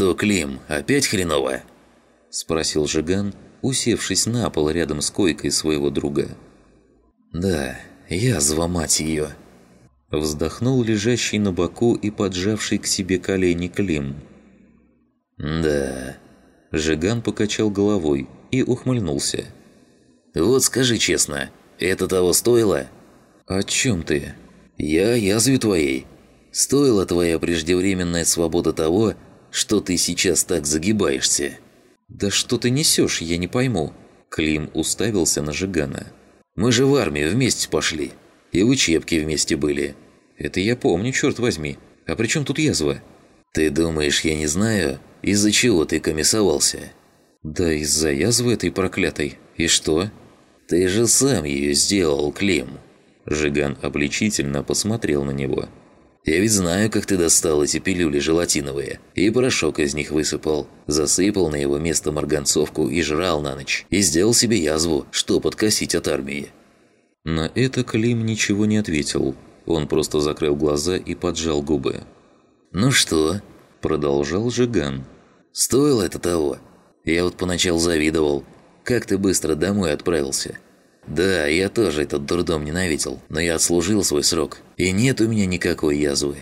«Что, Клим, опять хреново?» – спросил Жиган, усевшись на пол рядом с койкой своего друга. «Да, язва мать ее!» Вздохнул лежащий на боку и поджавший к себе колени Клим. «Да...» Жиган покачал головой и ухмыльнулся. «Вот скажи честно, это того стоило?» «О чем ты?» «Я язве твоей. Стоила твоя преждевременная свобода того, что ты сейчас так загибаешься?» «Да что ты несешь, я не пойму». Клим уставился на Жигана. «Мы же в армию вместе пошли. И в учебке вместе были». «Это я помню, черт возьми. А при чем тут язва?» «Ты думаешь, я не знаю, из-за чего ты комиссовался?» «Да из-за язвы этой проклятой. И что?» «Ты же сам ее сделал, Клим!» Жиган обличительно посмотрел на него. «Я ведь знаю, как ты достал эти пилюли желатиновые, и порошок из них высыпал, засыпал на его место марганцовку и жрал на ночь, и сделал себе язву, что подкосить от армии». На это Клим ничего не ответил. Он просто закрыл глаза и поджал губы. «Ну что?» – продолжал Жиган. «Стоило это того. Я вот поначалу завидовал, как ты быстро домой отправился?» «Да, я тоже этот дурдом ненавидел, но я отслужил свой срок, и нет у меня никакой язвы.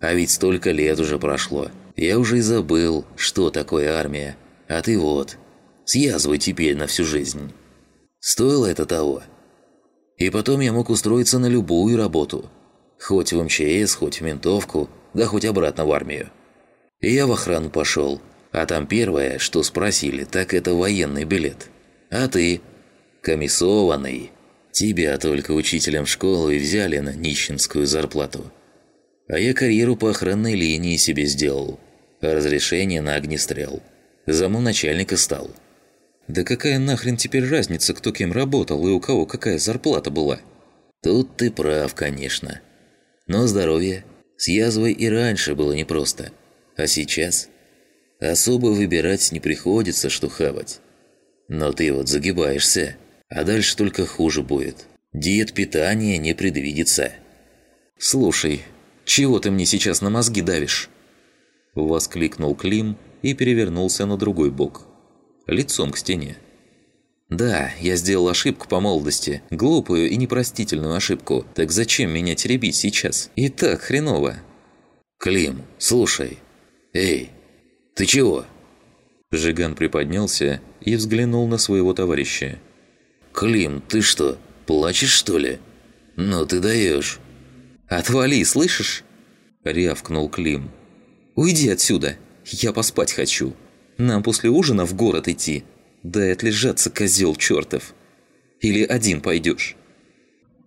А ведь столько лет уже прошло. Я уже и забыл, что такое армия. А ты вот, с язвой теперь на всю жизнь. Стоило это того?» И потом я мог устроиться на любую работу. Хоть в МЧС, хоть в ментовку, да хоть обратно в армию. И я в охрану пошел, а там первое, что спросили, так это военный билет. А ты? Комиссованный. Тебя только учителем школы взяли на нищенскую зарплату. А я карьеру по охранной линии себе сделал. разрешение на огнестрел. Заму начальника стал. Да какая нахрен теперь разница, кто кем работал и у кого какая зарплата была? Тут ты прав, конечно. Но здоровье с язвой и раньше было непросто. А сейчас Особо выбирать не приходится, что хавать. Но ты вот загибаешься, а дальше только хуже будет. Диет питания не предвидится. «Слушай, чего ты мне сейчас на мозги давишь?» Воскликнул Клим и перевернулся на другой бок. Лицом к стене. «Да, я сделал ошибку по молодости. Глупую и непростительную ошибку. Так зачем меня теребить сейчас? И так хреново». «Клим, слушай. Эй, «Ты чего?» Жиган приподнялся и взглянул на своего товарища. «Клим, ты что, плачешь, что ли? Ну ты даешь!» «Отвали, слышишь?» – рявкнул Клим. «Уйди отсюда, я поспать хочу. Нам после ужина в город идти. Дай отлежаться, козел чертов. Или один пойдешь?»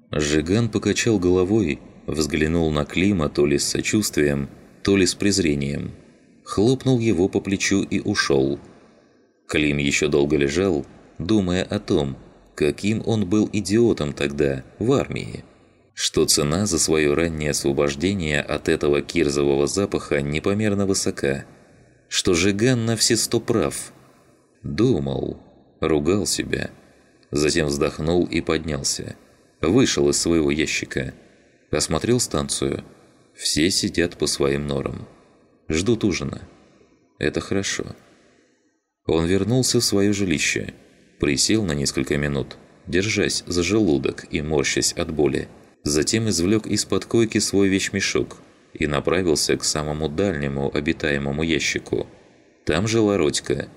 Жиган покачал головой, взглянул на Клима то ли с сочувствием, то ли с презрением хлопнул его по плечу и ушел. Клим еще долго лежал, думая о том, каким он был идиотом тогда, в армии. Что цена за свое раннее освобождение от этого кирзового запаха непомерно высока. Что Жиган на все сто прав. Думал, ругал себя. Затем вздохнул и поднялся. Вышел из своего ящика. Осмотрел станцию. Все сидят по своим норам. Ждут ужина. Это хорошо. Он вернулся в свое жилище, присел на несколько минут, держась за желудок и морщась от боли. Затем извлек из-под койки свой вещмешок и направился к самому дальнему обитаемому ящику. Там жила Родька.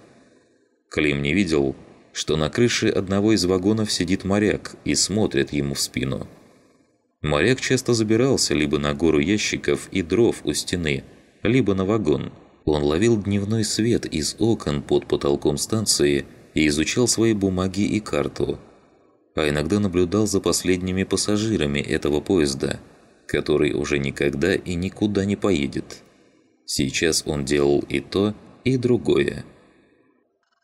Клим не видел, что на крыше одного из вагонов сидит моряк и смотрит ему в спину. Моряк часто забирался либо на гору ящиков и дров у стены – либо на вагон. Он ловил дневной свет из окон под потолком станции и изучал свои бумаги и карту. А иногда наблюдал за последними пассажирами этого поезда, который уже никогда и никуда не поедет. Сейчас он делал и то, и другое –